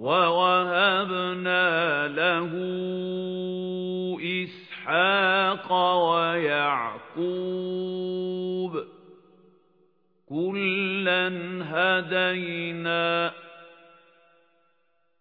وَوَهَبْنَا لَهُ إِسْحَاقَ وَيَعْقُوبَ كُلًّا هَدَيْنَا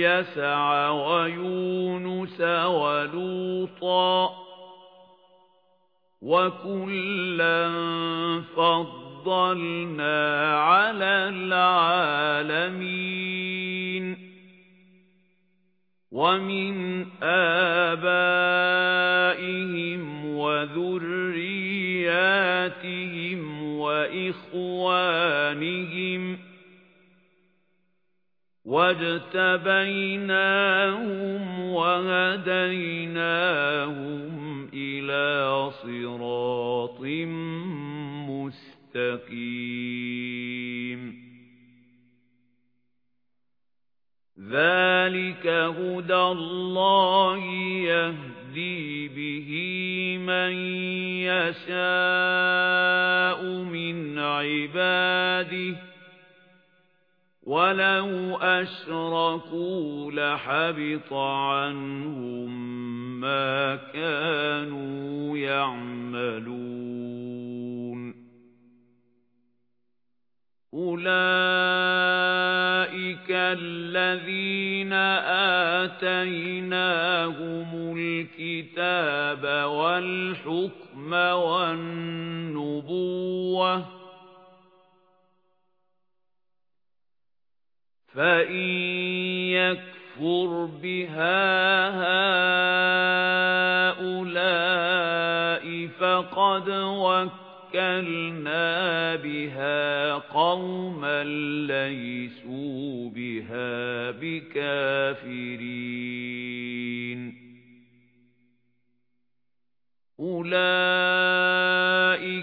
وَالْيَسَعَ وَيُونُسَ وَلُوطًا وَكُلًّا فَضَّلْنَا عَلَى الْعَالَمِينَ وَمِنْ آبَائِهِمْ وَذُرِّيَّاتِهِمْ وَإِخْوَانِهِمْ وَاجْتَبَيْنَاهُمْ وَهَدَيْنَاهُمْ إِلَى صِرَاطٍ مُسْتَقِيمٍ ذَلِكَ هُدَى اللَّهِ يَهْدِي بِهِ مَن يَشَاءُ مِنْ عِبَادِهِ وَلَوْ أَشْرَكُوا لَحَبِطَ عَنْهُم مَّا كَانُوا يَعْمَلُونَ أُولَئِكَ الَّذِينَ آتَيْنَاهُمُ الْكِتَابَ وَالْحُكْمَ وَالنُّبُوَّةَ فَإِن يَكْفُرْ بِهَا هَؤُلَاءِ فَقَدْ وَكَّلْنَا بِهَا قَوْمًا لَّيْسُوا بِهَا بِكَافِرِينَ